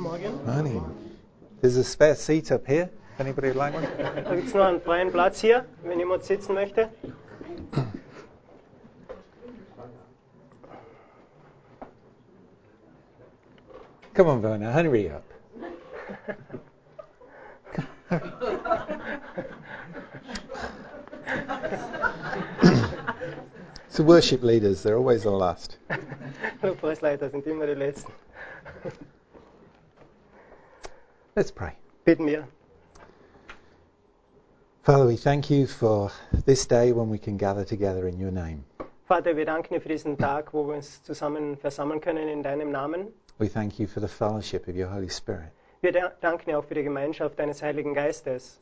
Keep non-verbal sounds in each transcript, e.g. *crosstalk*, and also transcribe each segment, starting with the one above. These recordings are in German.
Morning. There's a spare seat up here. Anybody would like one? *laughs* Da gibt es noch einen freien Platz hier, wenn jemand sitzen möchte. Come on, Verna, hurry up. *laughs* *laughs* so worship leaders, they're always the last. Lobpreisleiter sind immer die Letzten. Let's pray. Bitten wir. Father, we thank you for this day when we can gather together in your name. Vater, wir danken dir für diesen Tag, wo wir uns zusammen versammeln können in deinem Namen. We thank you for the fellowship of your Holy Spirit. Wir da- danken dir auch für die Gemeinschaft deines Heiligen Geistes.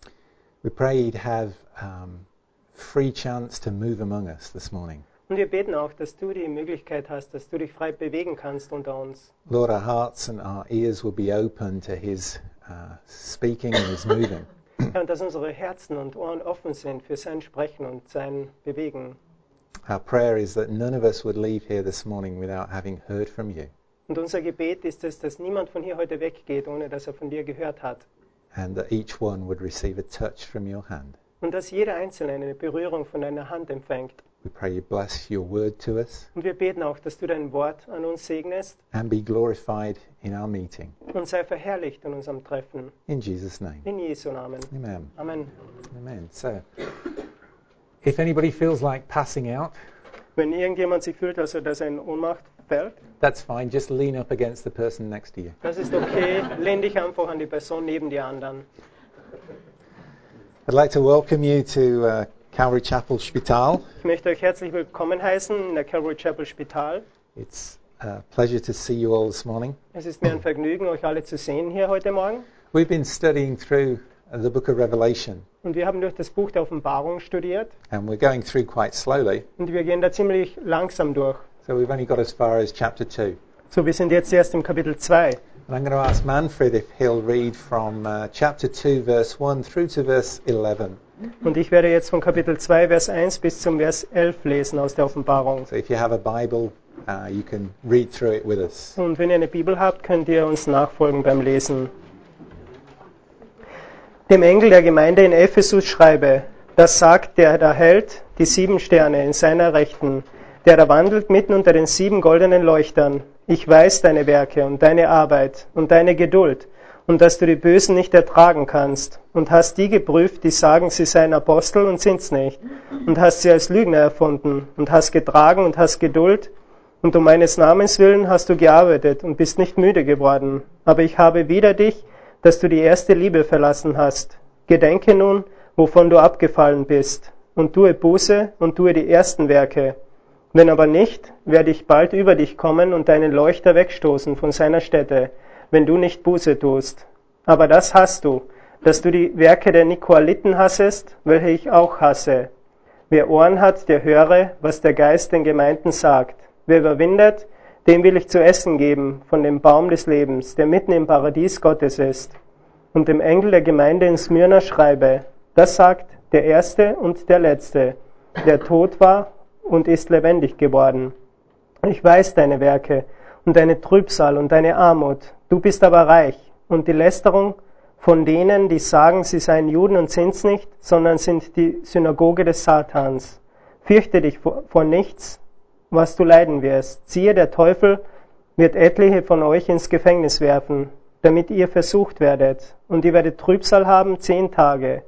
We pray you'd have um, free chance to move among us this morning. Und wir beten auch, dass du die Möglichkeit hast, dass du dich frei bewegen kannst unter uns. Lord, our hearts and our ears will be open to his uh, speaking and his moving. *clears throat* Herr, und dass unsere Herzen und Ohren offen sind für sein Sprechen und sein Bewegen. Our prayer is that none of us would leave here this morning without having heard from you, Und unser Gebet ist es, dass niemand von hier heute weggeht, ohne dass er von dir gehört hat. and that each one would receive a touch from your hand. Und dass jeder Einzelne eine Berührung von deiner Hand empfängt. We pray you bless your word to us Und wir beten auch, dass du dein Wort an uns segnest and be glorified in our meeting. und sei verherrlicht in unserem Treffen. In Jesus' name. In Jesu Namen. Amen. Amen. Amen. So, if anybody feels like passing out, Wenn irgendjemand sich fühlt, also dass er in Ohnmacht fällt, that's fine. Just lean up against the person next to you. das ist okay. Lehn dich einfach an die Person neben dir an. I'd like to welcome you to uh, Calvary Chapel Spital. Ich möchte euch herzlich willkommen heißen in der Calvary Chapel Spital. It's a pleasure to see you all this morning. Es ist mir ein Vergnügen, euch alle zu sehen hier heute Morgen. We've been studying through uh, the book of Revelation, Und wir haben durch das Buch der Offenbarung studiert. and we're going through quite slowly. Und wir gehen da ziemlich langsam durch. So we've only got as far as chapter 2. So, wir sind jetzt erst im Kapitel 2. And I'm going to ask Manfred if he'll read from uh, chapter 2, verse 1 through to verse 11. Und ich werde jetzt von Kapitel 2, Vers 1 bis zum Vers 11 lesen aus der Offenbarung. So if you have a Bible, uh, you can read through it with us. Und wenn ihr eine Bibel habt, könnt ihr uns nachfolgen beim Lesen. Dem Engel der Gemeinde in Ephesus schreibe, das sagt der da hält die sieben Sterne in seiner Rechten, der da wandelt mitten unter den sieben goldenen Leuchtern. Ich weiß deine Werke und deine Arbeit und deine Geduld und dass du die Bösen nicht ertragen kannst und hast die geprüft, die sagen, sie seien Apostel und sind's nicht und hast sie als Lügner erfunden und hast getragen und hast Geduld und um meines Namens willen hast du gearbeitet und bist nicht müde geworden. Aber ich habe wider dich, dass du die erste Liebe verlassen hast. Gedenke nun, wovon du abgefallen bist, und tue Buße und tue die ersten Werke. Wenn aber nicht, werde ich bald über dich kommen und deinen Leuchter wegstoßen von seiner Stätte, wenn du nicht Buße tust. Aber das hast du, dass du die Werke der Nikoaliten hassest, welche ich auch hasse. Wer Ohren hat, der höre, was der Geist den Gemeinden sagt. Wer überwindet, dem will ich zu essen geben von dem Baum des Lebens, der mitten im Paradies Gottes ist. Und dem Engel der Gemeinde in Smyrna schreibe, das sagt der Erste und der Letzte, der tot war und ist lebendig geworden. Ich weiß deine Werke und deine Trübsal und deine Armut. Du bist aber reich und die Lästerung von denen, die sagen, sie seien Juden und sind's nicht, sondern sind die Synagoge des Satans. Fürchte dich vor, nichts, was du leiden wirst. Siehe, der Teufel wird etliche von euch ins Gefängnis werfen, damit ihr versucht werdet. Und ihr werdet Trübsal haben zehn Tage.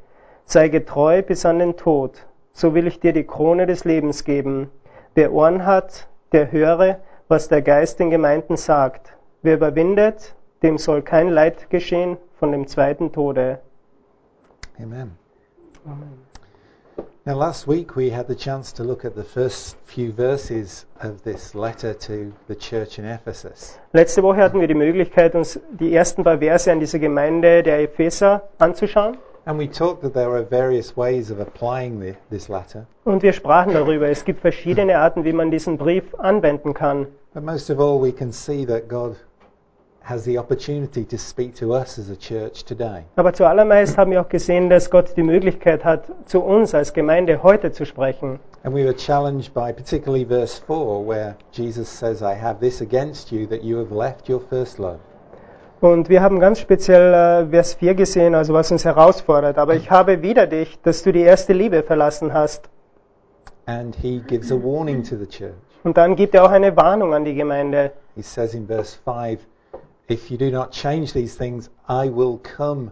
Sei getreu bis an den Tod. So will ich dir die Krone des Lebens geben. Wer Ohren hat, der höre, was der Geist den Gemeinden sagt. Wer überwindet, dem soll kein Leid geschehen von dem zweiten Tode. Amen. Now, last week we had the chance to look at the first few verses of this letter to the church in Ephesus. Letzte Woche hatten wir die Möglichkeit, uns die ersten paar Verse an dieser Gemeinde der Epheser anzuschauen. And we talked that there are various ways of applying the, this letter. Und wir sprachen darüber, es gibt verschiedene Arten, wie man diesen Brief anwenden kann. But most of all, we can see that God has the opportunity to speak to us as a church today. Aber zuallermeist haben wir auch gesehen, dass Gott die Möglichkeit hat, zu uns als Gemeinde heute zu sprechen. And we were challenged by particularly verse 4, where Jesus says, I have this against you, that you have left your first love. Und wir haben ganz speziell äh, Vers 4 gesehen, also was uns herausfordert. Aber ich habe wieder dich, dass du die erste Liebe verlassen hast. And he gives a warning to the church. Und dann gibt er auch eine Warnung an die Gemeinde. He says in verse 5 If you do not change these things, I will come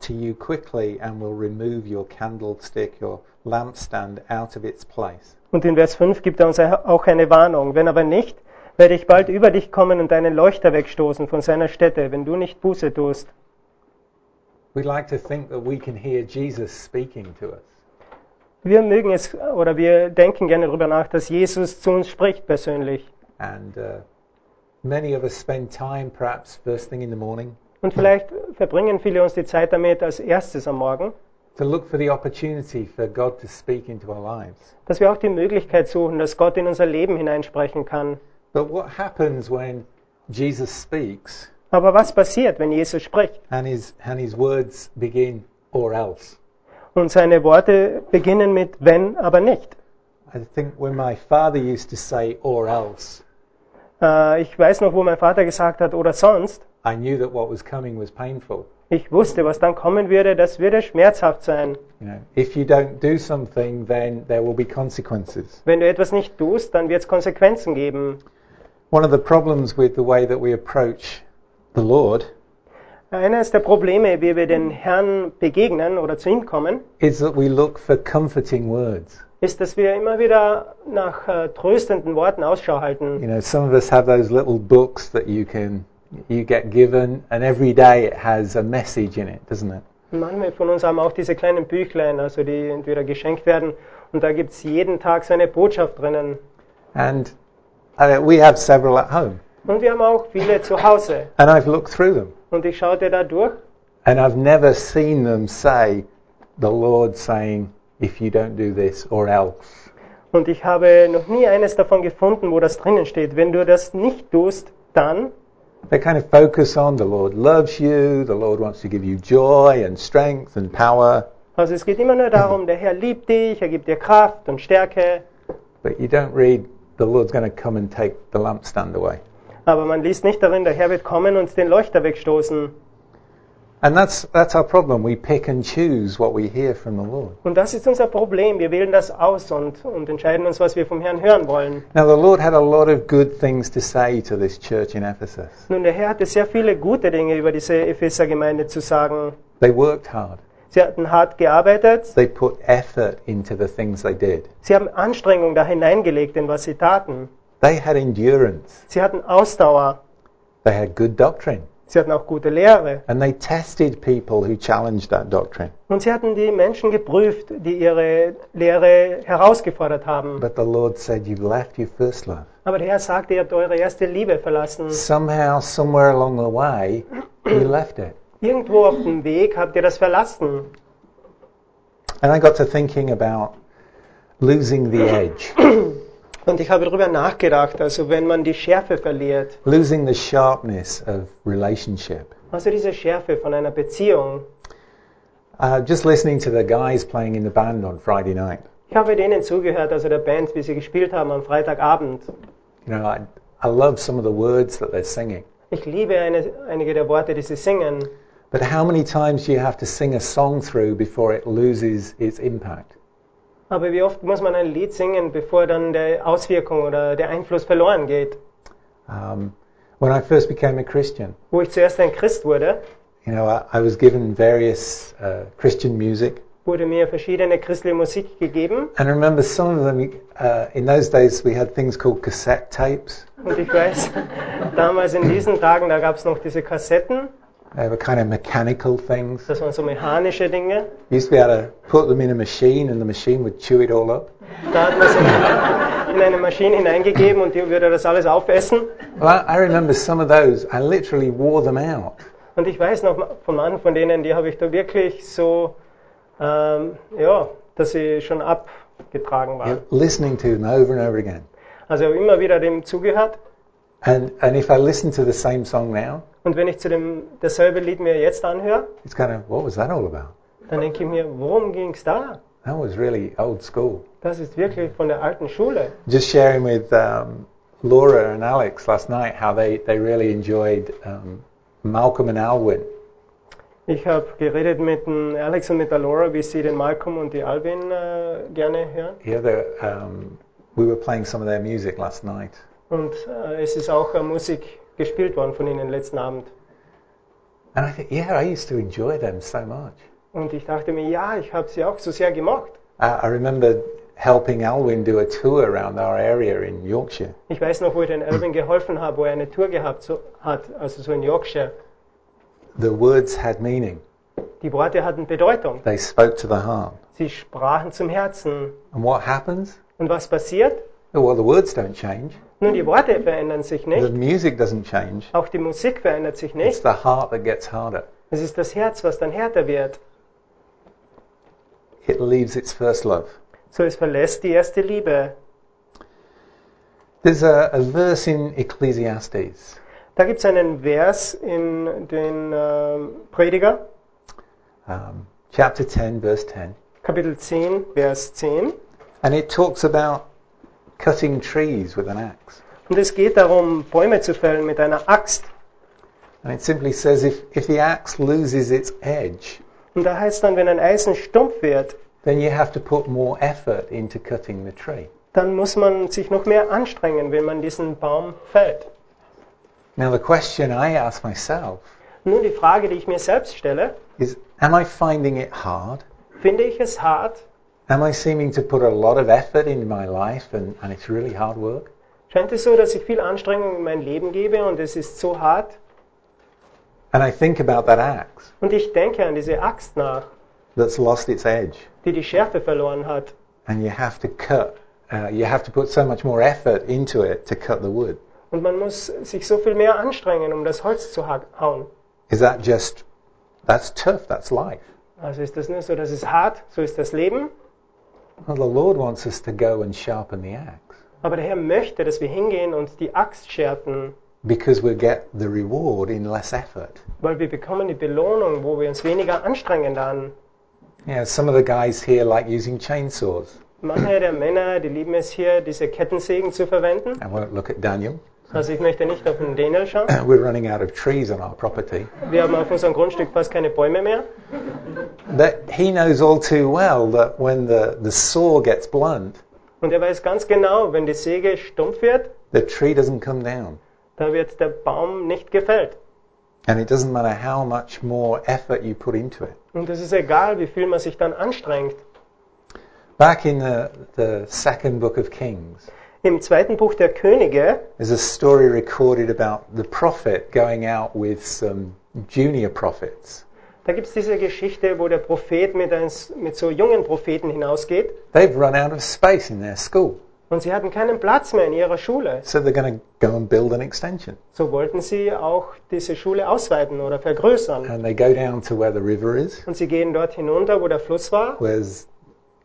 to you quickly and will remove your candlestick, your lampstand out of its place. Und in Vers 5 gibt er uns auch eine Warnung. Wenn aber nicht, werde ich bald über dich kommen und deinen Leuchter wegstoßen von seiner Stätte, wenn du nicht Buße tust. We like to think that we can hear Jesus speaking to us. Wir mögen es oder wir denken gerne darüber nach, dass Jesus zu uns spricht persönlich. And uh, many of us spend time, perhaps first thing in the morning, Und vielleicht verbringen viele uns die Zeit damit als erstes am Morgen, to look for the opportunity for God to speak into our lives. dass wir auch die Möglichkeit suchen, dass Gott in unser Leben hineinsprechen kann. But what happens when Jesus speaks Aber was passiert, wenn Jesus spricht and his, and his words begin, or else? Und seine Worte beginnen mit wenn, aber nicht? I think when my father used to say, or else, Äh, ich weiß noch, wo mein Vater gesagt hat oder sonst. I knew that what was coming was painful. Ich wusste, was dann kommen würde, das würde schmerzhaft sein. You know, if you don't do something, then there will be consequences. Wenn du etwas nicht tust, dann wird es Konsequenzen geben. One of the problems with the way that we approach the Lord Eines der Probleme, wie wir den Herrn begegnen oder zu ihm kommen, is that we look for comforting words. ist, dass wir immer wieder nach äh, tröstenden Worten Ausschau halten. You know, some of us have those little books that you can you get given, and every day it has a message in it, doesn't it? Manche von uns haben auch diese kleinen Büchlein, also die entweder geschenkt werden, und da gibt es jeden Tag so eine Botschaft drinnen. And uh, we have several at home, Und wir haben auch viele zu Hause. and I've looked through them, Und ich schaute da durch and I've never seen them say, "The Lord saying, if you don't do this, or else." und ich habe noch nie eines davon gefunden, wo das drinnen steht. Wenn du das nicht tust, dann. They kind of focus on the Lord loves you, the Lord wants to give you joy and strength and power, Also es geht immer nur darum, der Herr liebt dich, er gibt dir Kraft und Stärke. but you don't read, the Lord's going to come and take the lampstand away. Aber man liest nicht darin, der Herr wird kommen und den Leuchter wegstoßen. And that's, that's our problem. We pick and choose what we hear from the Lord. Und das ist unser Problem. Wir wählen das aus und, und entscheiden uns, was wir vom Herrn hören wollen. Now, the Lord had a lot of good things to say to this church in Ephesus. Nun, der Herr hatte sehr viele gute Dinge über diese Epheser-Gemeinde zu sagen. They worked hard, Sie hatten hart gearbeitet, they put effort into the things they did, sie haben Anstrengung da hineingelegt in was sie taten. They had endurance, Sie hatten Ausdauer, they had good doctrine, sie hatten auch gute Lehre. and they tested people who challenged that doctrine. Und sie hatten die Menschen geprüft, die ihre Lehre herausgefordert haben. But the Lord said, You've left your first love. Aber der Herr sagte, ihr habt eure erste Liebe verlassen. Somehow, somewhere along the way, you left it. Irgendwo auf dem Weg habt ihr das verlassen. And I got to thinking about losing the edge, *clears throat* Und ich habe darüber nachgedacht, also wenn man die Schärfe verliert, losing the sharpness of relationship. also diese Schärfe von einer Beziehung. Uh, just listening to the guys playing in the band on Friday night. Ich habe denen zugehört, also der Band, wie sie gespielt haben am Freitagabend. You know, I, I love some of the words that they're singing. Ich liebe eine, einige der Worte, die sie singen. But how many times do you have to sing a song through before it loses its impact? Aber wie oft muss man ein Lied singen, bevor dann der Auswirkung oder der Einfluss verloren geht? Um, when I first became a Christian, Wo ich zuerst ein Christ wurde, you know, I, I was given various uh, Christian music. wurde mir verschiedene christliche Musik gegeben. And I remember some of them, uh, in those days, we had things called cassette tapes. Und ich weiß, damals in diesen Tagen, da gab es noch diese Kassetten, They were kind of mechanical things. das waren so mechanische Dinge. You used to be able to put them in a machine and the machine would chew it all up. Da hat man in eine Maschine hineingegeben und die würde das alles aufessen. Well, I, remember some of those, I literally wore them out. Und ich weiß noch von manchen von denen, die habe ich da wirklich so, ähm, ja, dass sie schon abgetragen waren. listening to them over and over again. Also immer wieder dem zugehört. And, and if I listen to the same song now, Und wenn ich zu dem dasselbe Lied mir jetzt anhöre, it's kind of, what was that all about? dann denke ich mir, worum ging es da? That was really old school. Das ist wirklich von der alten Schule. Just sharing with um, Laura and Alex last night how they, they really enjoyed um, Malcolm and Alwyn. Ich habe geredet mit Alex und mit der Laura, wie sie den Malcolm und die Alvin äh, gerne hören. Yeah, they're, um, we were playing some of their music last night. Und äh, es ist auch äh, Musik gespielt worden von ihnen letzten Abend. And I think, yeah, I used to enjoy them so much. Und ich dachte mir, ja, ich habe sie auch so sehr gemocht. I, I remember helping Alwyn do a tour around our area in Yorkshire. Ich weiß noch, wo ich den Alvin geholfen habe, wo er eine Tour gehabt so, hat, also so in Yorkshire. The words had meaning. Die Worte hatten Bedeutung. They spoke to the heart. Sie sprachen zum Herzen. And what happens? Und was passiert? Well, the words don't change. Nun, die Worte verändern sich The nicht. music doesn't change. Auch die Musik verändert sich It's nicht. the heart that gets harder. Es ist das Herz, was dann härter wird. It leaves its first love. So, es verlässt die erste Liebe. There's a, a verse in Ecclesiastes. Da gibt es einen Vers in den ähm, Prediger, um, chapter 10, verse 10. Kapitel 10, Vers 10. And it talks about cutting trees with an axe. Und es geht darum, Bäume zu fällen mit einer Axt. And it simply says if, if the axe loses its edge, Und da heißt dann, wenn ein Eisen stumpf wird, then you have to put more effort into cutting the tree. dann muss man sich noch mehr anstrengen, wenn man diesen Baum fällt. Now, the question I ask myself Nun die Frage, die ich mir selbst stelle, is Am I finding it hard? finde ich es hart? Am I seeming to put a lot of effort in my life and, and it's really hard work? Scheint es so, dass ich viel Anstrengung in mein Leben gebe und es ist so hart? And I think about that axe Und ich denke an diese Axt nach, that's lost its edge. die die Schärfe verloren hat. And you have to cut, uh, you have to put so much more effort into it to cut the wood. Und man muss sich so viel mehr anstrengen, um das Holz zu ha- hauen. Is that just, that's tough, that's life. Also ist das nur so, das ist hart, so ist das Leben. Well, the Lord wants us to go and sharpen the axe Aber der Herr möchte, dass wir hingehen und die Axt schärfen, because we'll get the reward in less effort. weil wir bekommen die Belohnung, wo wir uns weniger anstrengen dann. Yeah, some of the guys here like using chainsaws. Manche der Männer, die lieben es hier, diese Kettensägen zu verwenden. I won't look at Daniel. Also ich möchte nicht auf den Daniel schauen. We're running out of trees on our property. Wir haben auf unserem Grundstück fast keine Bäume mehr. That he knows all too well that when the, the saw gets blunt, Und er weiß ganz genau, wenn die Säge stumpf wird, the tree doesn't come down. da wird der Baum nicht gefällt. And it doesn't matter how much more effort you put into it. Und es ist egal, wie viel man sich dann anstrengt. Back in the, the second book of Kings, Im zweiten Buch der Könige there's a story recorded about the prophet going out with some junior prophets. Da gibt es diese Geschichte, wo der Prophet mit, ein, mit so jungen Propheten hinausgeht They've run out of space in their school, und sie hatten keinen Platz mehr in ihrer Schule. so they're going to go and build an extension. So wollten sie auch diese Schule ausweiten oder vergrößern. And they go down to where the river is, Und sie gehen dort hinunter, wo der Fluss war, where there's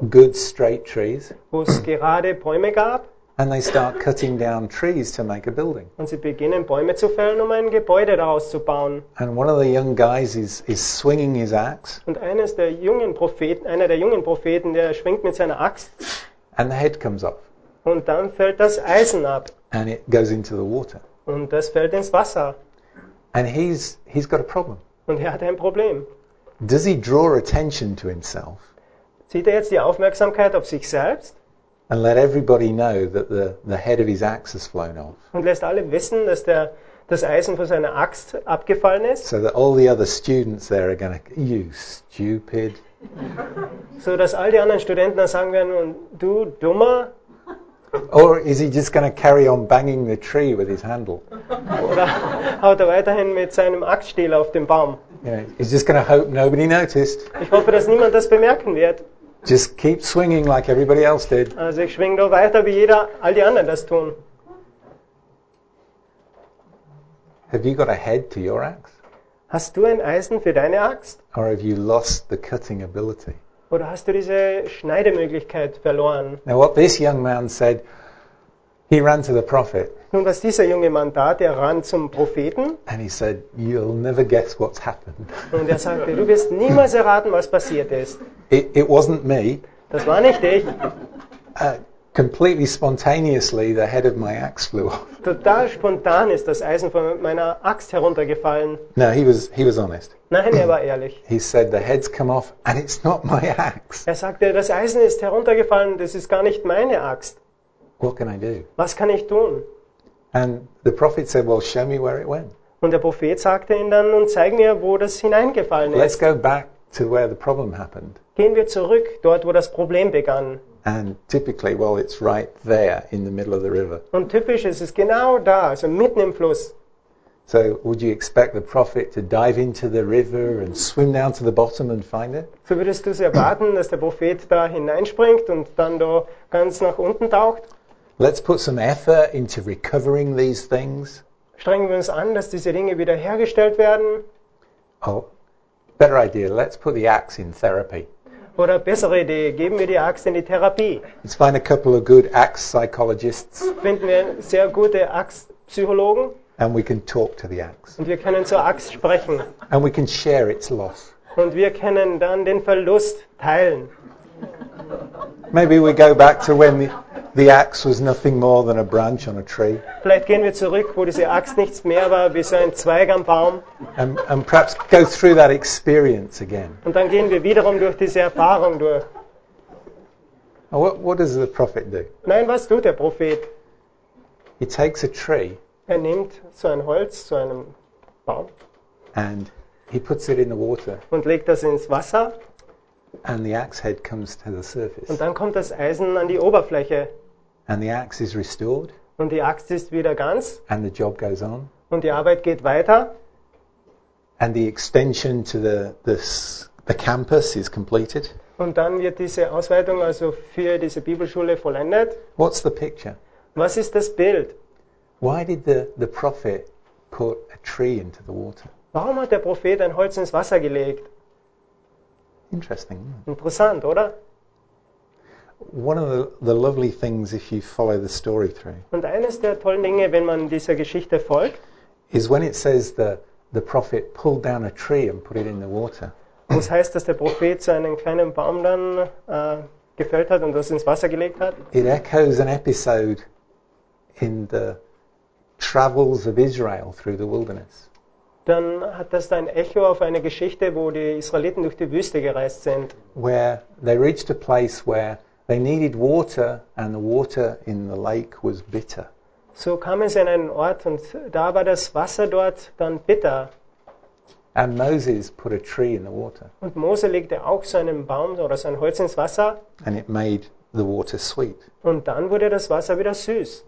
good straight trees, wo es gerade Bäume gab. And they start cutting down trees to make a building. Und sie beginnen Bäume zu fällen, um ein Gebäude daraus zu bauen. And one of the young guys is, is swinging his axe, Und eines der jungen Propheten, einer der jungen Propheten, der schwingt mit seiner Axt and the head comes off, und dann fällt das Eisen ab. and it goes into the water. Und das fällt ins Wasser. And he's, he's got a problem. Und er hat ein Problem. Does he draw attention to himself Zieht er jetzt die Aufmerksamkeit auf sich selbst and let everybody know that the, the head of his axe has flown off? und lässt alle wissen, dass der, das Eisen von seiner Axt abgefallen ist, So that all the other students there are going to, you stupid. *laughs* so dass all die anderen Studenten dann sagen werden, und du Dummer, Or is he just going to carry on banging the tree with his handle? oder haut er weiterhin mit seinem Axtstiel auf den Baum. You know, he's just going to hope nobody noticed. Ich hoffe, dass niemand das bemerken wird. Just keep swinging like everybody else did. Also ich schwinge doch weiter, wie jeder, all die anderen das tun. Have you got a head to your axe? Hast du ein Eisen für deine Axt? Or have you lost the cutting ability? Oder hast du diese Schneidemöglichkeit verloren? Now, what this young man said, he ran to the prophet Nun, was dieser junge Mann da, der ran zum Propheten and he said, You'll never guess what's happened. und er sagte, du wirst niemals erraten, was passiert ist. It, it wasn't me. Das war nicht ich. Uh, completely spontaneously, the head of my axe flew off. Total spontan ist das Eisen von meiner Axt heruntergefallen. No, he was he was honest. Nein, er war ehrlich. He said the head's come off, and it's not my axe. Er sagte, das Eisen ist heruntergefallen, das ist gar nicht meine Axt. What can I do? Was kann ich tun? And the prophet said, Well, show me where it went. Und der Prophet sagte ihm dann, und zeig mir, wo das hineingefallen Let's ist. go back to where the problem happened. Gehen wir zurück, dort, wo das Problem begann. And typically, well, it's right there in the middle of the river. Und typisch ist es genau da, also mitten im Fluss. So, would you expect the prophet to dive into the river and swim down to the bottom and find it? So würdest du es erwarten, dass der Prophet da hineinspringt und dann da ganz nach unten taucht? Let's put some effort into recovering these things. Strengen wir uns an, dass diese Dinge wiederhergestellt werden? Oh, better idea. Let's put the axe in therapy. Oder bessere Idee, geben wir die Axt in die Therapie. Let's find a couple of good axe psychologists Finden wir sehr gute Axtpsychologen and we can talk to the axe. und wir können zur Axt sprechen. And we can share its loss. Und wir können dann den Verlust teilen. Maybe we go back to when the, the axe was nothing more than a branch on a tree. Vielleicht gehen wir zurück, wo diese Axt nichts mehr war, wie so ein Zweig am Baum. And, and perhaps go through that experience again. Und dann gehen wir wiederum durch diese Erfahrung durch. Now, what, what does the prophet do? Nein, was tut der Prophet? He takes a tree Er nimmt so ein Holz, so einen Baum and he puts it in the water, und legt das ins Wasser and the axe head comes to the surface. und dann kommt das Eisen an die Oberfläche And the axe is restored, und die Axt ist wieder ganz and the job goes on. und die Arbeit geht weiter And the extension to the, the, the campus is completed. und dann wird diese Ausweitung also für diese Bibelschule vollendet. What's the picture? Was ist das Bild? Why did the, the prophet put a tree into the water? Warum hat der Prophet ein Holz ins Wasser gelegt? Interesting. Interessant, oder? One of the, the lovely things, if you follow the story through, Und eines der tollen Dinge, wenn man dieser Geschichte folgt, is when it says that the prophet pulled down a tree and put it in the water. es heißt, dass der Prophet so einen kleinen Baum dann äh, gefällt hat und das ins Wasser gelegt hat. It echoes an episode in the travels of Israel through the wilderness. Dann hat das da ein Echo auf eine Geschichte, wo die Israeliten durch die Wüste gereist sind. where they reached a place where they needed water and the water in the lake was bitter. So kamen sie an einen Ort und da war das Wasser dort dann bitter. And Moses put a tree in the water Und Mose legte auch so einen Baum oder so ein Holz ins Wasser and it made the water sweet. und dann wurde das Wasser wieder süß.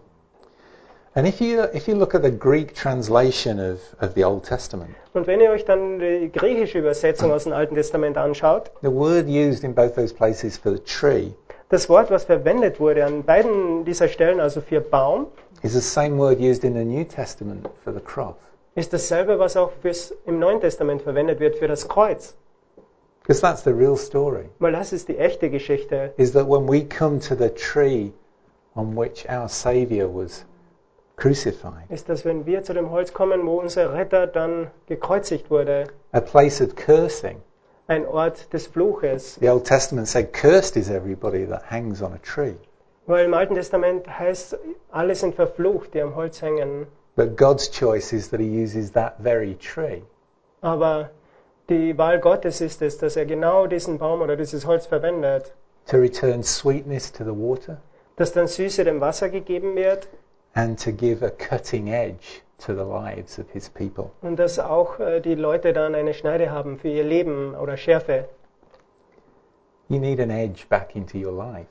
And if you, if you look at the Greek translation of, of the Old Testament, Und wenn ihr euch dann die griechische Übersetzung aus dem Alten Testament anschaut, the word used in both those places for the tree das Wort, was verwendet wurde an beiden dieser Stellen, also für Baum, is the same word used in the New Testament for the cross. ist dasselbe, was auch fürs, im Neuen Testament verwendet wird für das Kreuz. Because that's the real story, Weil das ist die echte Geschichte. is that when we come to the tree on which our Saviour was crucified, Ist, dass wenn wir zu dem Holz kommen, wo unser Retter dann gekreuzigt wurde, a place of cursing, ein Ort des Fluches. The Old Testament said, Cursed is everybody that hangs on a tree. Weil im Alten Testament heißt, alle sind verflucht, die am Holz hängen. But God's choice is that He uses that very tree. Aber die Wahl Gottes ist es, dass er genau diesen Baum oder dieses Holz verwendet, to return sweetness to the water. Dass dann Süße dem Wasser gegeben wird and to give a cutting edge to the lives of His people. und dass auch äh, die Leute dann eine Schneide haben für ihr Leben oder Schärfe. You need an edge back into your life.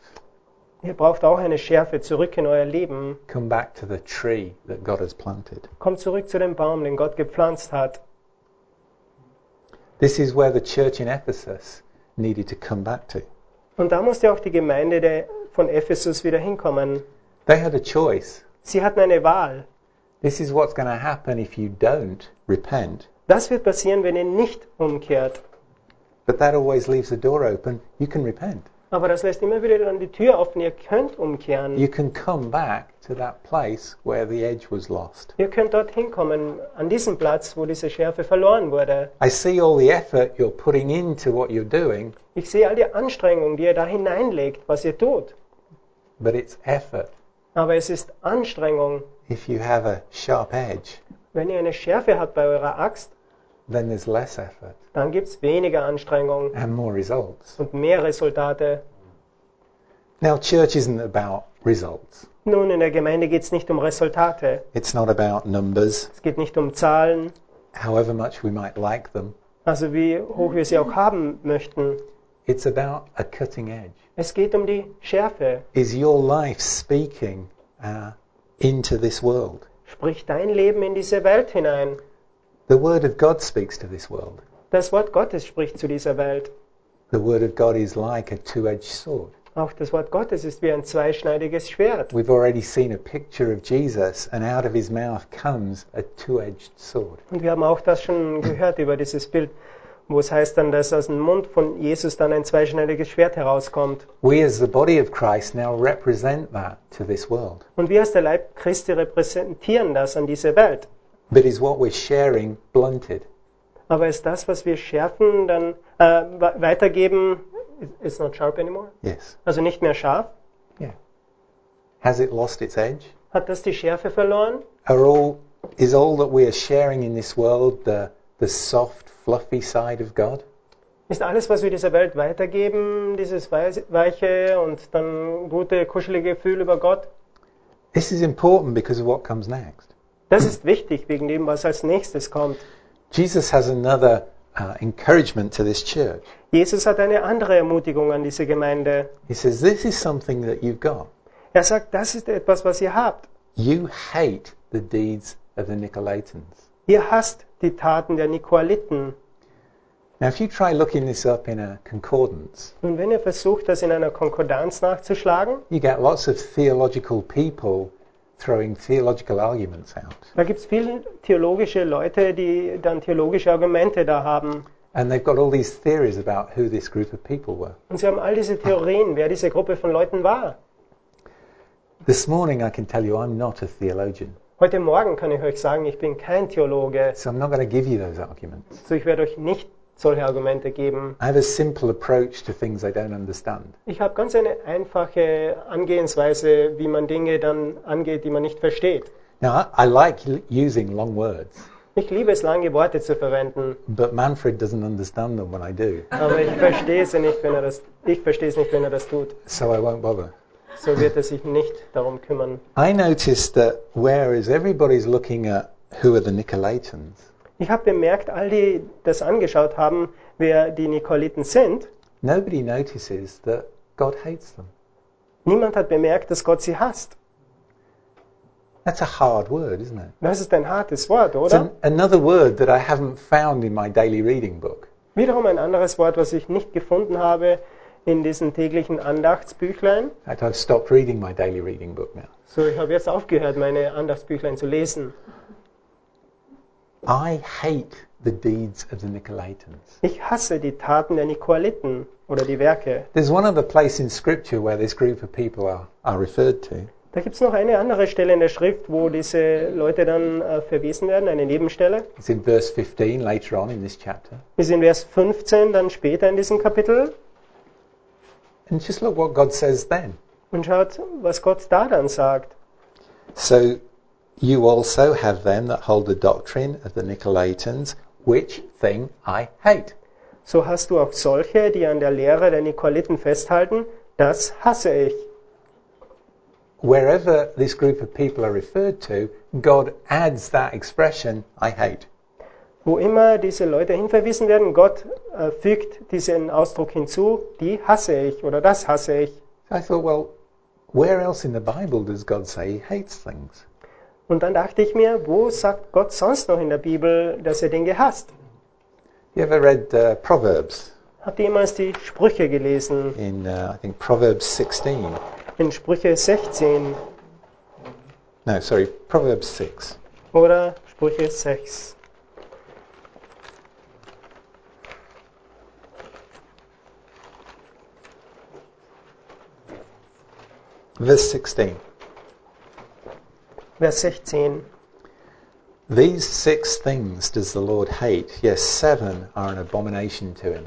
Ihr braucht auch eine Schärfe zurück in euer Leben. Come back to the tree that God has planted. Kommt zurück zu dem Baum, den Gott gepflanzt hat. This is where the church in Ephesus needed to come back to. Und da musste auch die Gemeinde von Ephesus wieder hinkommen. They had a choice. Sie hatten eine Wahl. This is what's going to happen if you don't repent. Das wird passieren, wenn ihr nicht umkehrt. But that always leaves the door open. You can repent. Aber das lässt immer wieder dann die Tür offen. Ihr könnt umkehren. You can come back to that place where the edge was lost. Ihr könnt dorthin kommen, an diesem Platz, wo diese Schärfe verloren wurde. I see all the effort you're putting into what you're doing, Ich sehe all die Anstrengungen, die ihr da hineinlegt, was ihr tut. but it's effort. Aber es ist Anstrengung. If you have a sharp edge, Wenn ihr eine Schärfe habt bei eurer Axt, then there's less effort dann gibt es weniger Anstrengung and more results. und mehr Resultate. Now, church isn't about results. Nun, in der Gemeinde geht es nicht um Resultate. It's not about numbers, Es geht nicht um Zahlen, however much we might like them. also wie hoch wir sie auch haben möchten. It's about a cutting edge. Es geht um die Schärfe. Is your life speaking uh, into this world? Sprich dein Leben in diese Welt hinein. The Word of God speaks to this world. Das Wort Gottes spricht zu dieser Welt. The Word of God is like a two edged sword. Auch das Wort Gottes ist wie ein zweischneidiges Schwert. We've already seen a picture of Jesus, and out of his mouth comes a two edged sword. Und wir haben auch das schon gehört über dieses Bild, wo es heißt dann, dass aus dem Mund von Jesus dann ein zweischneidiges Schwert herauskommt. We, as the body of Christ, now represent that to this world. Und wir als der Leib Christi repräsentieren das an diese Welt. But is what we're sharing blunted? Aber ist das, was wir schärfen, dann äh, we- weitergeben, it's not sharp anymore? Yes. Also nicht mehr scharf? Yeah. Has it lost its edge? Hat das die Schärfe verloren? Are all, is all that we are sharing in this world the, the soft, fluffy side of God? Ist alles, was wir dieser Welt weitergeben, dieses weiche und dann gute, kuschelige Gefühl über Gott? This is important because of what comes next. Das ist wichtig wegen dem, was als nächstes kommt. Jesus has another uh, encouragement to this church. Jesus hat eine andere Ermutigung an diese Gemeinde. He says, This is something that you've got. Er sagt, das ist etwas, was ihr habt. You hate the deeds of the Nicolaitans. Ihr hasst die Taten der Nikolaiten. Now, if you try looking this up in a concordance, Und wenn ihr versucht, das in einer Konkordanz nachzuschlagen, you get lots of theological people throwing theological arguments out. da gibt es viele theologische Leute, die dann theologische Argumente da haben. And they've got all these theories about who this group of people were. Und sie haben all diese Theorien, wer diese Gruppe von Leuten war. This morning, I can tell you I'm not a theologian, Heute Morgen kann ich euch sagen, ich bin kein Theologe, so I'm not going to give you those arguments. so ich werde euch nicht solche Argumente geben. I have a simple approach to things I don't understand. Ich habe ganz eine einfache Angehensweise, wie man Dinge dann angeht, die man nicht versteht. Now, I, like using long words, Ich liebe es, lange Worte zu verwenden, but Manfred doesn't understand them when I do, aber ich verstehe sie nicht, wenn er das, ich verstehe es nicht, wenn er das tut. so I won't bother. So wird er sich nicht darum kümmern. I noticed that whereas everybody's looking at who are the Nicolaitans, Ich habe bemerkt, all die das angeschaut haben, wer die Nikoliten sind, nobody notices that God hates them. niemand hat bemerkt, dass Gott sie hasst. That's a hard word, isn't it? Das ist ein hartes Wort, It's oder? an, another word that I haven't found in my daily reading book. Wiederum ein anderes Wort, was ich nicht gefunden habe in diesen täglichen Andachtsbüchlein. In fact, I've stopped reading my daily reading book now. So, ich habe jetzt aufgehört, meine Andachtsbüchlein zu lesen. I hate the deeds of the Nicolaitans. Ich hasse die Taten der Nikoliten oder die Werke. There's one other place in Scripture where this group of people are, are referred to. Da gibt es noch eine andere Stelle in der Schrift, wo diese Leute dann äh, verwiesen werden, eine Nebenstelle. It's in verse 15 later on in this chapter. Wir sind Vers 15, dann später in diesem Kapitel. And just look what God says then. Und schaut, was Gott da dann sagt. So you also have them that hold the doctrine of the Nicolaitans, which thing I hate. So hast du auch solche, die an der Lehre der Nikoliten festhalten. Das hasse ich. Wherever this group of people are referred to, God adds that expression, I hate. Wo immer diese Leute hinverwiesen werden, Gott äh, fügt diesen Ausdruck hinzu, die hasse ich oder das hasse ich. So I thought, well, where else in the Bible does God say he hates things? Und dann dachte ich mir, wo sagt Gott sonst noch in der Bibel, dass er Dinge hasst? You ever read uh, Proverbs? Habt ihr jemals die Sprüche gelesen? In, uh, I think, Proverbs 16. In Sprüche 16 No, sorry, Proverbs 6. oder Sprüche 6? Verse 16. Vers 16. These six things does the Lord hate. Yes, seven are an abomination to him.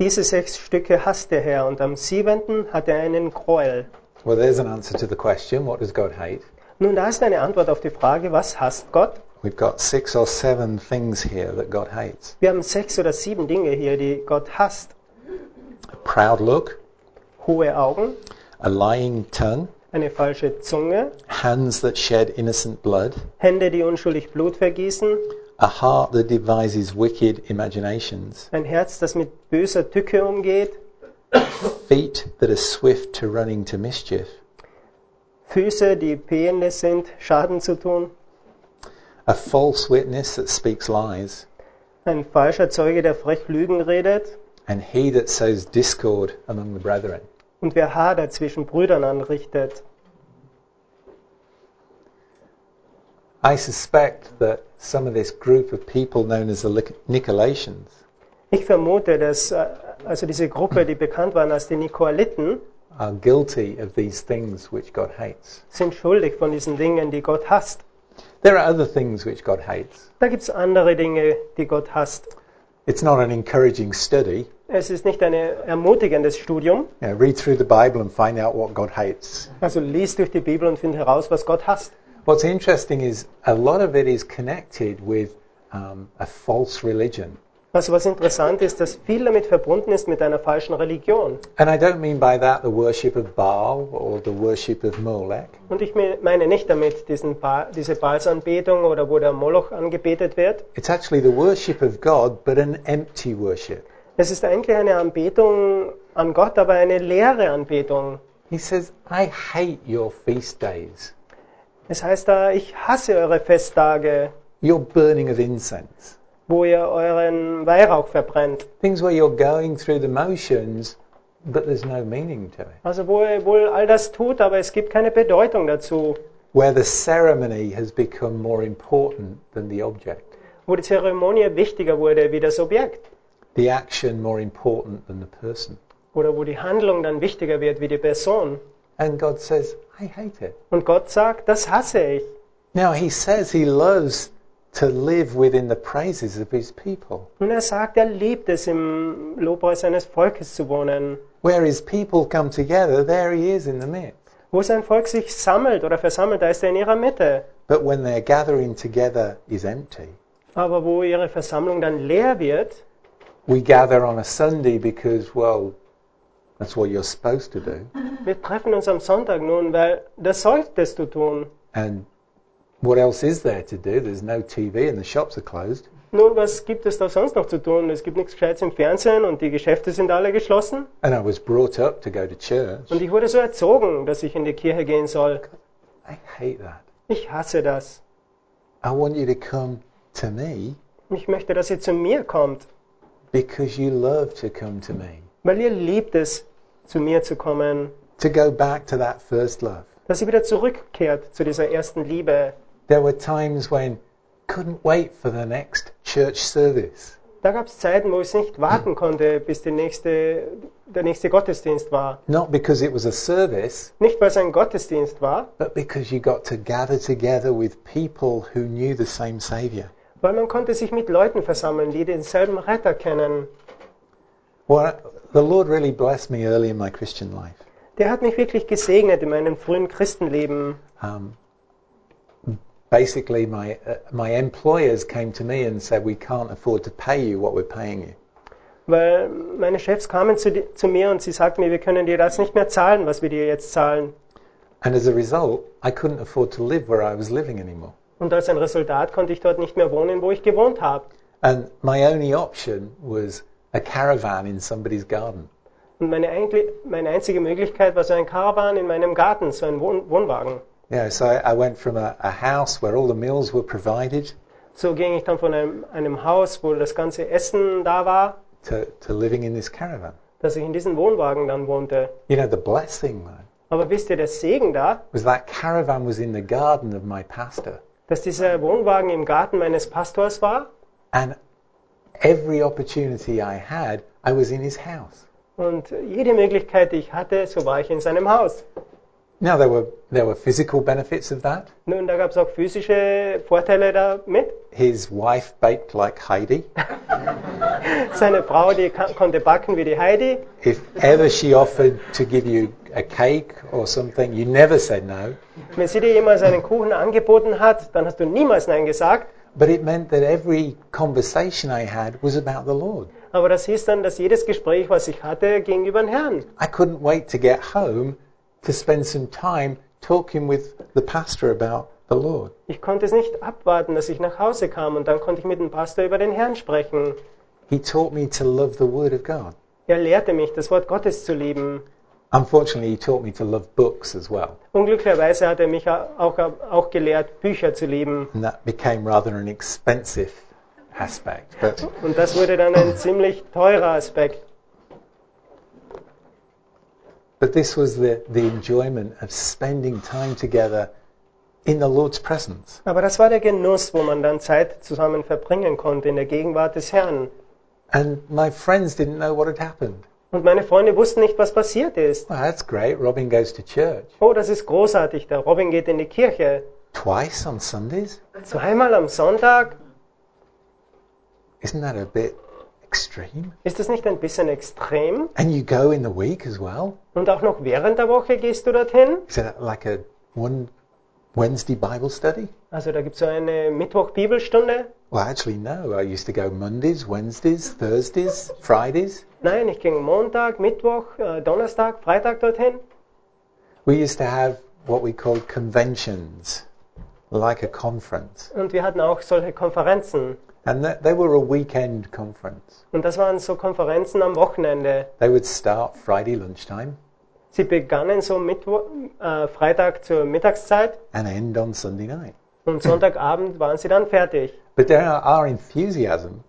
Diese sechs Stücke hasst der Herr und am siebenten hat er einen Gräuel. Well, there's an answer to the question what does God hate? Nun, da ist eine Antwort auf die Frage, was hasst Gott? We've got six or seven things here that God hates Wir haben sechs oder sieben Dinge hier, die Gott hasst. a proud look, Hohe Augen, a lying tongue, eine falsche Zunge, hands that shed innocent blood, Hände, die unschuldig Blut vergießen, a heart that devises wicked imaginations, ein Herz, das mit böser Tücke umgeht, feet that are swift to running to mischief, Füße, die Behende sind, Schaden zu tun, a false witness that speaks lies, ein falscher Zeuge, der frech Lügen redet, and he that sows discord among the brethren. Und wer Hader zwischen Brüdern anrichtet. I suspect that some of this group of people known as the Nic- Nicolaitans Ich vermute, dass äh, also diese Gruppe, die bekannt waren als die Nikolaiten, are guilty of these things which God hates. sind schuldig von diesen Dingen, die Gott hasst. There are other things which God hates. Da gibt es andere Dinge, die Gott hasst. It's not an encouraging study. Es ist nicht ein ermutigendes Studium. Know, read through the Bible and find out what God hates. Also lies durch die Bibel und find heraus, was Gott hasst. What's interesting is a lot of it is connected with um, a false religion. Also was interessant ist, dass viel damit verbunden ist mit einer falschen Religion. And I don't mean by that the worship of Baal or the worship of Molech. Und ich me- meine nicht damit diesen ba diese Baalsanbetung oder wo der Moloch angebetet wird. It's actually the worship of God, but an empty worship. Es ist eigentlich eine Anbetung an Gott, aber eine leere Anbetung. He says, I hate your feast days, Es heißt da, ich hasse eure Festtage, your burning of incense, wo ihr euren Weihrauch verbrennt. things where you're going through the motions, but there's no meaning to it. Also wo ihr wohl all das tut, aber es gibt keine Bedeutung dazu. Where the ceremony has become more important than the object, Wo die Zeremonie wichtiger wurde wie das Objekt. The action more important than the person. Oder wo die Handlung dann wichtiger wird wie die Person. And God says, I hate it. Und Gott sagt, das hasse ich. Now, He says He loves to live within the praises of His people. Und er sagt, er liebt es, im Lobpreis seines Volkes zu wohnen. Where His people come together, there He is in the midst. Wo sein Volk sich sammelt oder versammelt, da ist er in ihrer Mitte. But when their gathering together is empty, Aber wo ihre Versammlung dann leer wird, we gather on a Sunday because, well, that's what you're supposed to do. wir treffen uns am Sonntag nun, weil das solltest du tun. And what else is there to do? There's no TV and the shops are closed. Nun, was gibt es da sonst noch zu tun? Es gibt nichts Gescheites im Fernsehen und die Geschäfte sind alle geschlossen. And I was brought up to go to church. Und ich wurde so erzogen, dass ich in die Kirche gehen soll. I hate that. Ich hasse das. I want you to come to me Ich möchte, dass ihr zu mir kommt, because you love to come to me. weil ihr liebt es, zu mir zu kommen. To go back to that first love. Dass ihr wieder zurückkehrt zu dieser ersten Liebe. There were times when couldn't wait for the next church service. Da gab es Zeiten, wo ich nicht warten *clears throat* konnte, bis nächste, der nächste Gottesdienst war. Not because it was a service, Nicht, weil es ein Gottesdienst war, but because you got to gather together with people who knew the same Savior. Weil man konnte sich mit Leuten versammeln, die denselben Retter kennen. Well, the Lord really blessed me early in my Christian life. Der hat mich wirklich gesegnet in meinem frühen Christenleben. Um, basically, my uh, my employers came to me and said, "We can't afford to pay you what we're paying you." Weil meine Chefs kamen zu, zu mir und sie sagten mir, wir können dir das nicht mehr zahlen, was wir dir jetzt zahlen. And as a result, I couldn't afford to live where I was living anymore. Und als ein Resultat konnte ich dort nicht mehr wohnen, wo ich gewohnt habe. And my only option was a caravan in somebody's garden. Und meine, meine einzige Möglichkeit war so ein Caravan in meinem Garten, so ein Wohn Wohnwagen. Yeah, so I, went from a, a house where all the meals were provided So ging ich dann von einem, einem Haus, wo das ganze Essen da war, to, to living in this caravan. dass ich in diesem Wohnwagen dann wohnte. You know, the blessing though Aber wisst ihr, der Segen da, was that caravan was in the garden of my pastor. Dass dieser Wohnwagen im Garten meines Pastors war And every opportunity I had, I was in his house. und jede Möglichkeit, die ich hatte, so war ich in seinem Haus. Now there were there were physical benefits of that. Nun, da gab es auch physische Vorteile damit. His wife baked like Heidi. Seine Frau, die konnte backen wie die Heidi. If ever she offered to give you a cake or something, you never said no. Wenn sie dir jemals einen Kuchen angeboten hat, dann hast du niemals Nein gesagt. But it meant that every conversation I had was about the Lord. Aber das hieß dann, dass jedes Gespräch, was ich hatte, gegenüber dem Herrn. I couldn't wait to get home to spend some time talking with the pastor about the Lord. Ich konnte es nicht abwarten, dass ich nach Hause kam und dann konnte ich mit dem Pastor über den Herrn sprechen. He taught me to love the Word of God. Er lehrte mich, das Wort Gottes zu lieben. Unfortunately, he taught me to love books as well. Unglücklicherweise hat er mich auch, auch gelehrt, Bücher zu lieben. And that became rather an expensive aspect. But Und das wurde dann ein *clears throat* ziemlich teurer Aspekt. But this was the, the enjoyment of spending time together in the Lord's presence. Aber das war der Genuss, wo man dann Zeit zusammen verbringen konnte in der Gegenwart des Herrn. And my friends didn't know what had happened. Und meine Freunde wussten nicht, was passiert ist. Well, that's great. Robin goes to church Oh, das ist großartig. Der Robin geht in die Kirche. twice on Sundays. Zweimal am Sonntag. Isn't that a bit extreme? Ist das nicht ein bisschen extrem? And you go in the week as well? Und auch noch während der Woche gehst du dorthin? Is it like a one Wednesday Bible study? Also da gibt es so eine Mittwoch-Bibelstunde. Well, actually, no. I used to go Mondays, Wednesdays, Thursdays, Fridays. Nein, ich ging Montag, Mittwoch, äh, Donnerstag, Freitag dorthin. We used to have what we called conventions, like a conference. Und wir hatten auch solche Konferenzen. And th- they were a weekend conference. Und das waren so Konferenzen am Wochenende. They would start Friday lunchtime Sie begannen so Mittwo äh, Freitag zur Mittagszeit and end on Sunday night. und Sonntagabend waren sie dann fertig. But there, our enthusiasm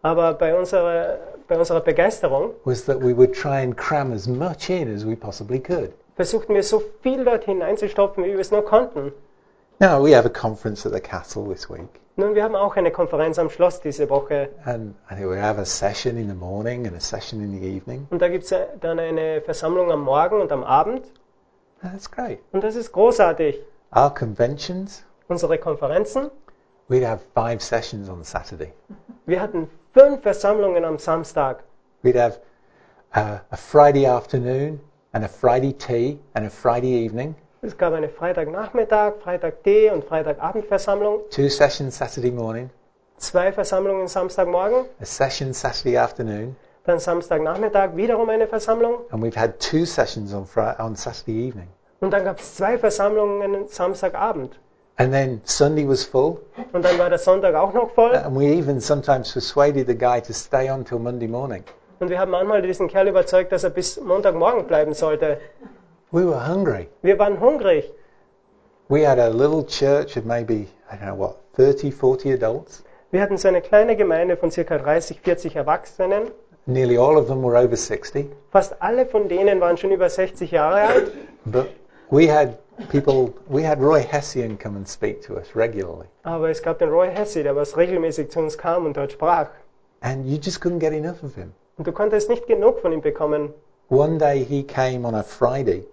Aber bei unserer, bei unserer Begeisterung was that we would try and cram as much in as we possibly could. versuchten wir so viel dort hineinzustopfen, wie wir es nur konnten. Now, we have a conference at the castle this week. Nun, wir haben auch eine Konferenz am Schloss diese Woche. And think we have a session in the morning and a session in the evening. Und da gibt es dann eine Versammlung am Morgen und am Abend. That's great. Und das ist großartig. Our conventions, Unsere Konferenzen, we'd have five sessions on Saturday. wir hatten fünf Versammlungen am Samstag. We'd have uh, a Friday afternoon and a Friday tea and a Friday evening, Es gab eine Freitagnachmittag, Freitag-Tee und Freitagabendversammlung, two sessions Saturday morning, zwei Versammlungen Samstagmorgen, a session Saturday afternoon, dann Samstagnachmittag wiederum eine Versammlung and we've had two sessions on Friday, on Saturday evening. und dann gab es zwei Versammlungen Samstagabend. And then Sunday was full, Und dann war der Sonntag auch noch voll and we even sometimes persuaded the guy to stay on till Monday morning. und wir haben manchmal diesen Kerl überzeugt, dass er bis Montagmorgen bleiben sollte. We were hungry. Wir waren hungrig. We had a little church of maybe, I don't know what, 30, 40 adults. Wir hatten so eine kleine Gemeinde von circa 30, 40 Erwachsenen. Nearly all of them were over 60. Fast alle von denen waren schon über 60 Jahre alt. But we had people, we had Roy Hessian come and speak to us regularly. Aber es gab den Roy Hesse, der was regelmäßig zu uns kam und dort sprach. And you just couldn't get enough of him. Und du konntest nicht genug von ihm bekommen. One day he came on a Friday,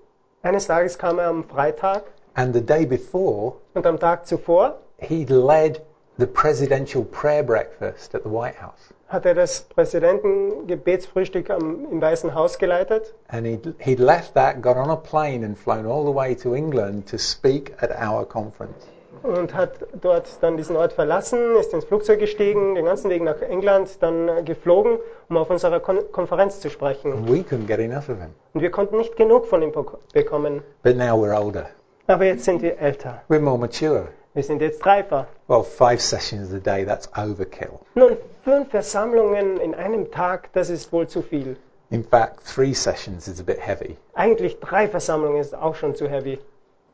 Eines Tages kam er am Freitag and the day before, und am Tag zuvor he led the presidential prayer breakfast at the White House. hat er das Präsidentengebetsfrühstück am, im Weißen Haus geleitet. And he'd, he'd left that, got on a plane, and flown all the way to England to speak at our conference. Und hat dort dann diesen Ort verlassen, ist ins Flugzeug gestiegen, den ganzen Weg nach England, dann äh, geflogen, um auf unserer Kon Konferenz zu sprechen. And we couldn't get enough of him. Und wir konnten nicht genug von ihm bek- bekommen. But now we're older. Aber jetzt sind wir älter. We're more mature. Wir sind jetzt reifer. Well, five sessions a day, that's overkill. Nun, fünf Versammlungen in einem Tag, das ist wohl zu viel. In fact, three sessions is a bit heavy. Eigentlich drei Versammlungen ist auch schon zu heavy.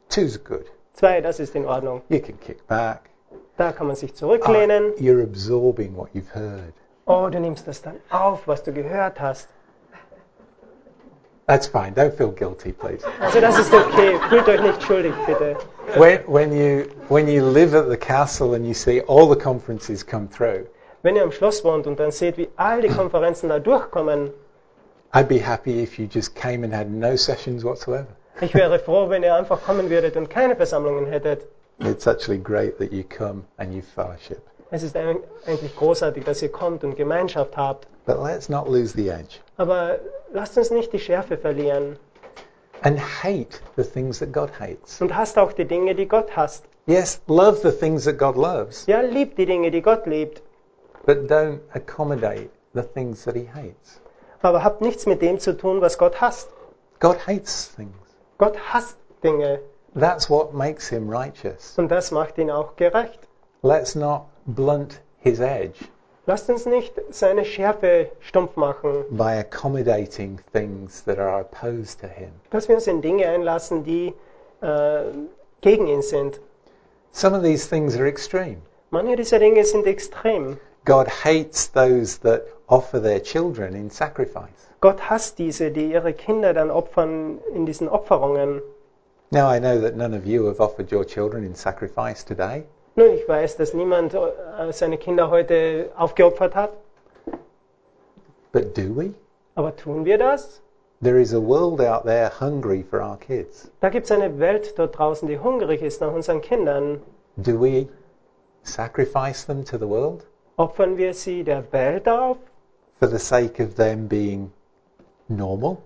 Two's good. Zwei, das ist in Ordnung. You can kick back. Da kann man sich zurücklehnen. Ah, you're absorbing what you've heard. Oh, du nimmst das dann auf, was du gehört hast. That's fine. Don't feel guilty, please. Also das ist okay. Fühlt euch nicht schuldig, bitte. when, when, you, when you live at the castle and you see all the conferences come through, Wenn ihr am Schloss wohnt und dann seht, wie all die Konferenzen da durchkommen, I'd be happy if you just came and had no sessions whatsoever. Ich wäre froh, wenn ihr einfach kommen würdet und keine Versammlungen hättet. It's actually great that you come and you fellowship. Es ist eigentlich großartig, dass ihr kommt und Gemeinschaft habt. But let's not lose the edge. Aber lasst uns nicht die Schärfe verlieren. and hate the things that God hates. Und hasst auch die Dinge, die Gott hasst. Yes, love the things that God loves, Ja, liebt die Dinge, die Gott liebt. but don't accommodate the things that he hates. Aber habt nichts mit dem zu tun, was Gott hasst. God hates things. Gott hasst Dinge. That's what makes him righteous. Und das macht ihn auch gerecht. Let's not blunt his edge Lasst uns nicht seine Schärfe stumpf machen, by accommodating things that are opposed to him. dass wir uns in Dinge einlassen, die äh, gegen ihn sind. Some of these things are extreme. Manche dieser Dinge sind extrem. God hates those that offer their children in sacrifice. Gott hasst diese, die ihre Kinder dann opfern in diesen Opferungen. Now, I know that none of you have offered your children in sacrifice today, Nun, ich weiß, dass niemand äh, seine Kinder heute aufgeopfert hat, but do we? aber tun wir das? There is a world out there hungry for our kids. Da gibt es eine Welt dort draußen, die hungrig ist nach unseren Kindern. Do we sacrifice them to the world Opfern wir sie der Welt auf? for the sake of them being normal,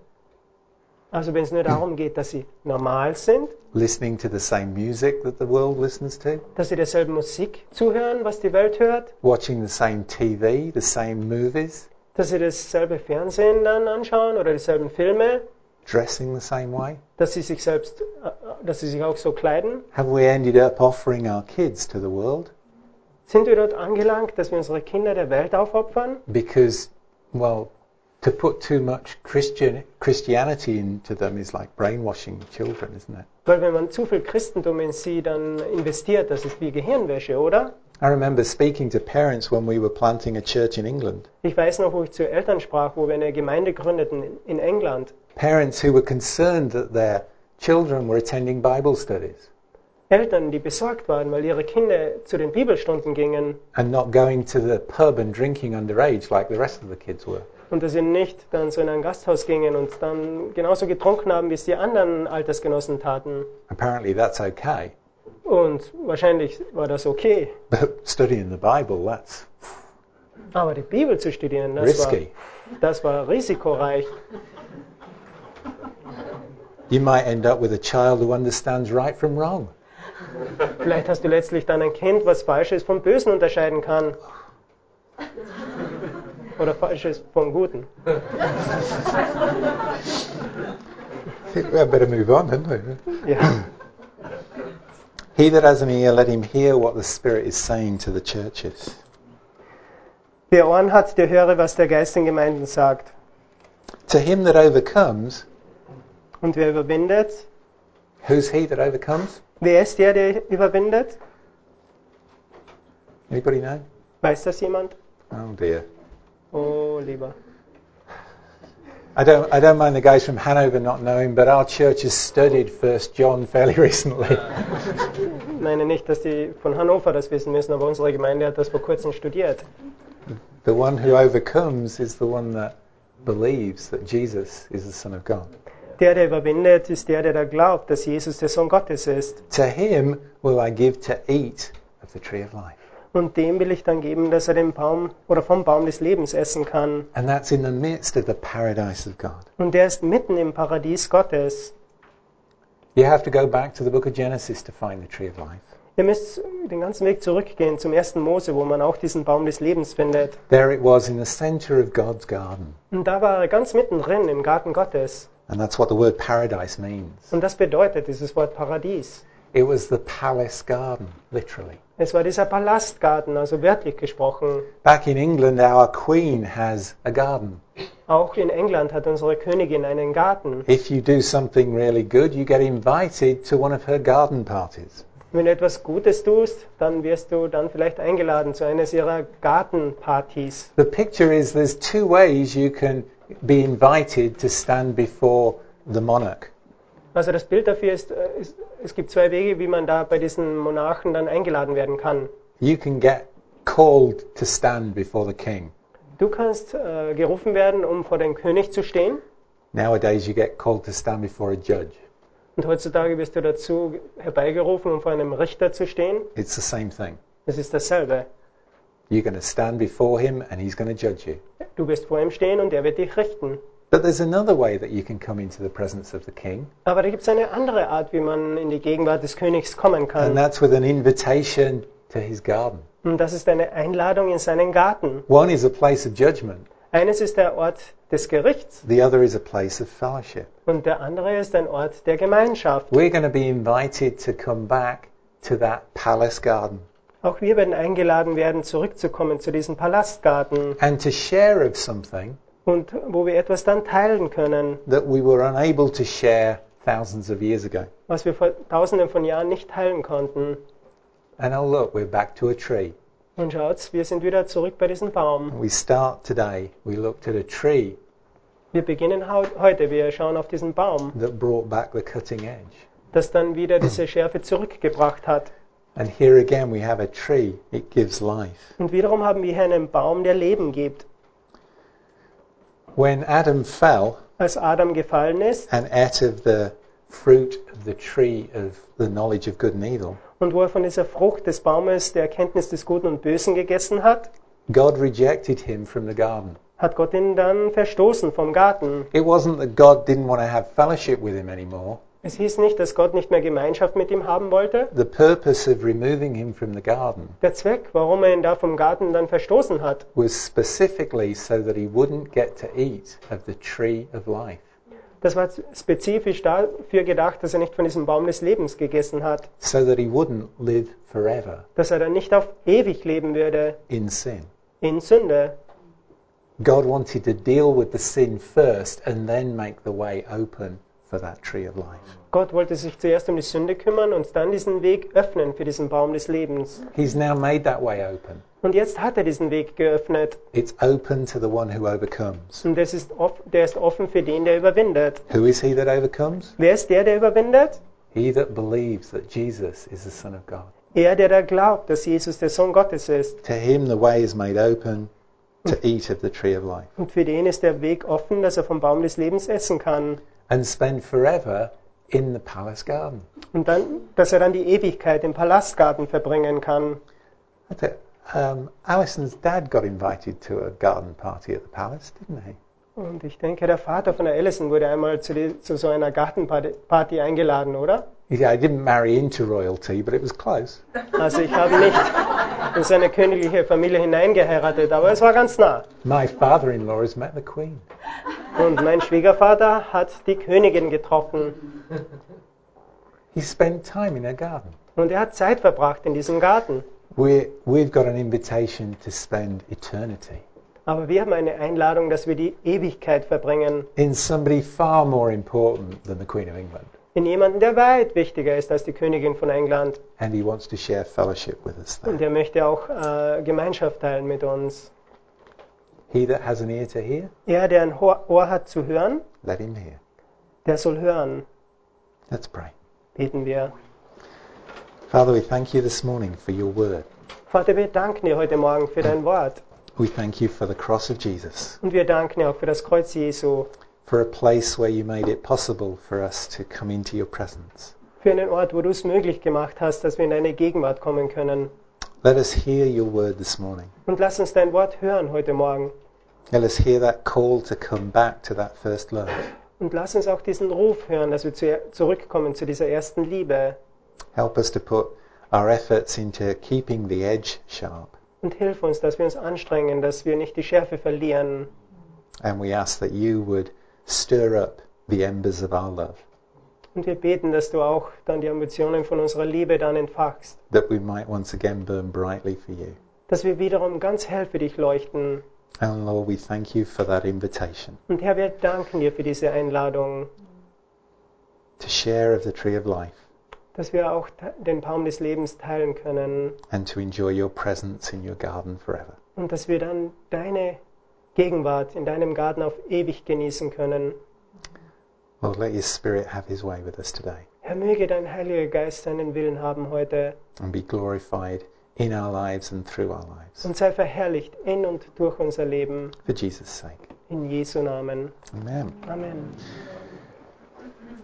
Also wenn es nur darum geht, dass sie normal sind, listening to the same music that the world listens to, dass sie derselben Musik zuhören, was die Welt hört, watching the same TV, the same movies, dass sie dasselbe Fernsehen dann anschauen oder dieselben Filme, dressing the same way? dass sie sich selbst, äh, dass sie sich auch so kleiden. Have we ended up offering our kids to the world? Sind wir dort angelangt, dass wir unsere Kinder der Welt aufopfern? because, well, to put too much Christian Christianity into them is like brainwashing children, isn't it? Weil wenn man zu viel Christentum in sie dann investiert, das ist wie Gehirnwäsche, oder? I remember speaking to parents when we were planting a church in England. Ich weiß noch, wo ich zu Eltern sprach, wo wir eine Gemeinde gründeten in- in England. Parents who were concerned that their children were attending Bible studies Eltern, die besorgt waren, weil ihre Kinder zu den Bibelstunden gingen and not going to the pub and drinking underage like the rest of the kids were. Und dass sie nicht dann so in ein Gasthaus gingen und dann genauso getrunken haben, wie es die anderen Altersgenossen taten. Apparently that's okay. Und wahrscheinlich war das okay. But studying the Bible, that's Aber die Bibel zu studieren, das war, risky. das war risikoreich. You might end up with a child who understands right from wrong. Vielleicht hast du letztlich dann ein Kind, was Falsches vom Bösen unterscheiden kann. Oder Falsches vom Guten. We had better move on, hadn't we? Ja. He that has an ear, let him hear what the Spirit is saying to the churches. Wer Ohren hat, der höre, was der Geist den Gemeinden sagt. To him that overcomes, Und wer überwindet? who's he that overcomes? Wer ist der, der überwindet? Anybody know? Weiß das jemand? Oh dear. Oh, lieber. I don't, I don't mind the guys from Hanover not knowing, but our church has studied First John fairly *laughs* recently. *laughs* Meine nicht, dass die von Hannover das wissen müssen, aber unsere Gemeinde hat das vor kurzem studiert. the one who overcomes is the one that believes that Jesus is the Son of God. Der, der überwindet, ist der, der da glaubt, dass Jesus der Sohn Gottes ist. To him will I give to eat of the tree of life. Und dem will ich dann geben, dass er den Baum oder vom Baum des Lebens essen kann. And that's in the midst of the paradise of God. Und der ist mitten im Paradies Gottes. You have to go back to the book of Genesis to find the tree of life. Ihr müsst den ganzen Weg zurückgehen zum ersten Mose, wo man auch diesen Baum des Lebens findet. There it was in the center of God's garden. Und da war er ganz mittendrin im Garten Gottes. And that's what the word paradise means. Und das bedeutet dieses Wort Paradies. It was the palace garden, literally. Es war dieser Palastgarten, also wörtlich gesprochen. Back in England, our queen has a garden. Auch in England hat unsere Königin einen Garten. If you do something really good, you get invited to one of her garden parties. Wenn du etwas Gutes tust, dann wirst du dann vielleicht eingeladen zu eines ihrer Gartenpartys. The picture is there's two ways you can be invited to stand before the monarch. Also das Bild dafür ist, äh, ist, es gibt zwei Wege, wie man da bei diesen Monarchen dann eingeladen werden kann. You can get called to stand before the king. Du kannst äh, gerufen werden, um vor dem König zu stehen. Nowadays, you get called to stand before a judge. Und heutzutage wirst du dazu herbeigerufen, um vor einem Richter zu stehen. It's the same thing. Es ist dasselbe. You're going to stand before him and he's going to judge you. Du wirst vor ihm stehen und er wird dich richten. But there's another way that you can come into the presence of the king, Aber da gibt es eine andere Art, wie man in die Gegenwart des Königs kommen and kann. that's with an invitation to his garden. Und das ist eine Einladung in seinen Garten. One is a place of judgment, Eines ist der Ort des Gerichts the other is a place of fellowship. und der andere ist ein Ort der Gemeinschaft. We're going to be invited to come back to that palace garden Auch wir werden eingeladen werden, zurückzukommen zu diesem Palastgarten and to share of something und wo wir etwas dann teilen können, that we were unable to share thousands of years ago. was wir vor tausenden von Jahren nicht teilen konnten. And oh, look, we're back to a tree. Und schaut, wir sind wieder zurück bei diesem Baum. We start today, we looked at a tree Wir beginnen hau- heute, wir schauen auf diesen Baum, that brought back the cutting edge. das dann wieder diese Schärfe zurückgebracht hat. And here again we have a tree, it gives life. Und wiederum haben wir hier einen Baum, der Leben gibt. When Adam fell Als Adam gefallen ist and ate of the fruit of the tree of the knowledge of good and evil, und wo er von dieser Frucht des Baumes der Erkenntnis des Guten und Bösen gegessen hat, God rejected him from the garden. hat Gott ihn dann verstoßen vom Garten. It wasn't that God didn't want to have fellowship with him anymore. Es hieß nicht, dass Gott nicht mehr Gemeinschaft mit ihm haben wollte. The purpose of removing him from the garden Der Zweck, warum er ihn da vom Garten dann verstoßen hat, was specifically so that he wouldn't get to eat of the tree of life. das war spezifisch dafür gedacht, dass er nicht von diesem Baum des Lebens gegessen hat, so that he wouldn't live forever dass er dann nicht auf ewig leben würde in sin. in Sünde. God wanted to deal with the sin first and then make the way open for that tree of life. Gott wollte sich zuerst um die Sünde kümmern und dann diesen Weg öffnen für diesen Baum des Lebens. He's now made that way open. Und jetzt hat er diesen Weg geöffnet It's open to the one who overcomes. und das ist off, der ist offen für den, der überwindet. Who is he that overcomes? Wer ist der, der überwindet? He that believes that Jesus is the Son of God. Er, der da glaubt, dass Jesus der Sohn Gottes ist. To him the way is made open to eat of the tree of life Und für den ist der Weg offen, dass er vom Baum des Lebens essen kann. And spend forever in the palace garden. Und dann, dass er dann die Ewigkeit im Palastgarten verbringen kann. Think, Um, Alison's dad got invited to a garden party at the palace, didn't he? Und ich denke, der Vater von der Allison wurde einmal zu, die, zu so einer Gartenparty Party eingeladen, oder? Yeah, I didn't marry into royalty, but it was close. Also ich habe nicht in seine königliche Familie hineingeheiratet, aber es war ganz nah. My father-in-law has met the Queen. Und mein Schwiegervater hat die Königin getroffen He spent time in her garden. und er hat Zeit verbracht in diesem Garten. we we've got an invitation to spend eternity Aber wir haben eine Einladung, dass wir die Ewigkeit verbringen in somebody far more important than the Queen of England. In jemanden, der weit wichtiger ist als die Königin von England. And he wants to share fellowship with us Und er möchte auch äh, Gemeinschaft teilen mit uns. He that has an ear to hear, Er, der ein Ohr Ohr hat zu hören, let him hear. der soll hören. Let's pray. Beten wir. Father, we thank you this morning for your word. Vater, wir danken dir heute Morgen für dein Wort. We thank you for the cross of Jesus, Und wir danken dir auch für das Kreuz Jesu, for a place where you made it possible for us to come into your presence. für einen Ort, wo du es möglich gemacht hast, dass wir in deine Gegenwart kommen können. Let us hear your word this morning. Und lass uns dein Wort hören heute Morgen. Let us hear that call to come back to that first love. Und lass uns auch diesen Ruf hören, dass wir zu, zurückkommen zu dieser ersten Liebe. Help us to put our efforts into keeping the edge sharp. Und hilf uns, dass wir uns anstrengen, dass wir nicht die Schärfe verlieren. And we ask that you would stir up the embers of our love, Und wir beten, dass du auch dann die Ambitionen von unserer Liebe dann entfachst. that we might once again burn brightly for you. Dass wir wiederum ganz hell für dich leuchten. And Lord, we thank you for that invitation Und Herr, wir danken dir für diese Einladung, to share of the tree of life dass wir auch te- den Baum des Lebens teilen können. and to enjoy your presence in your garden forever. Und dass wir dann deine Gegenwart in deinem Garten auf ewig genießen können. Lord, let your spirit have his way with us today Herr, möge dein Heiliger Geist seinen Willen haben heute and be glorified in our lives and through our lives. und sei verherrlicht in und durch unser Leben. For Jesus' sake. In Jesu Namen. Amen. Amen.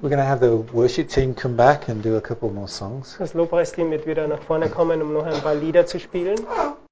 We're going to have the worship team come back and do a couple more songs. Das Lobpreisteam wird wieder nach vorne kommen, um noch ein paar Lieder zu spielen.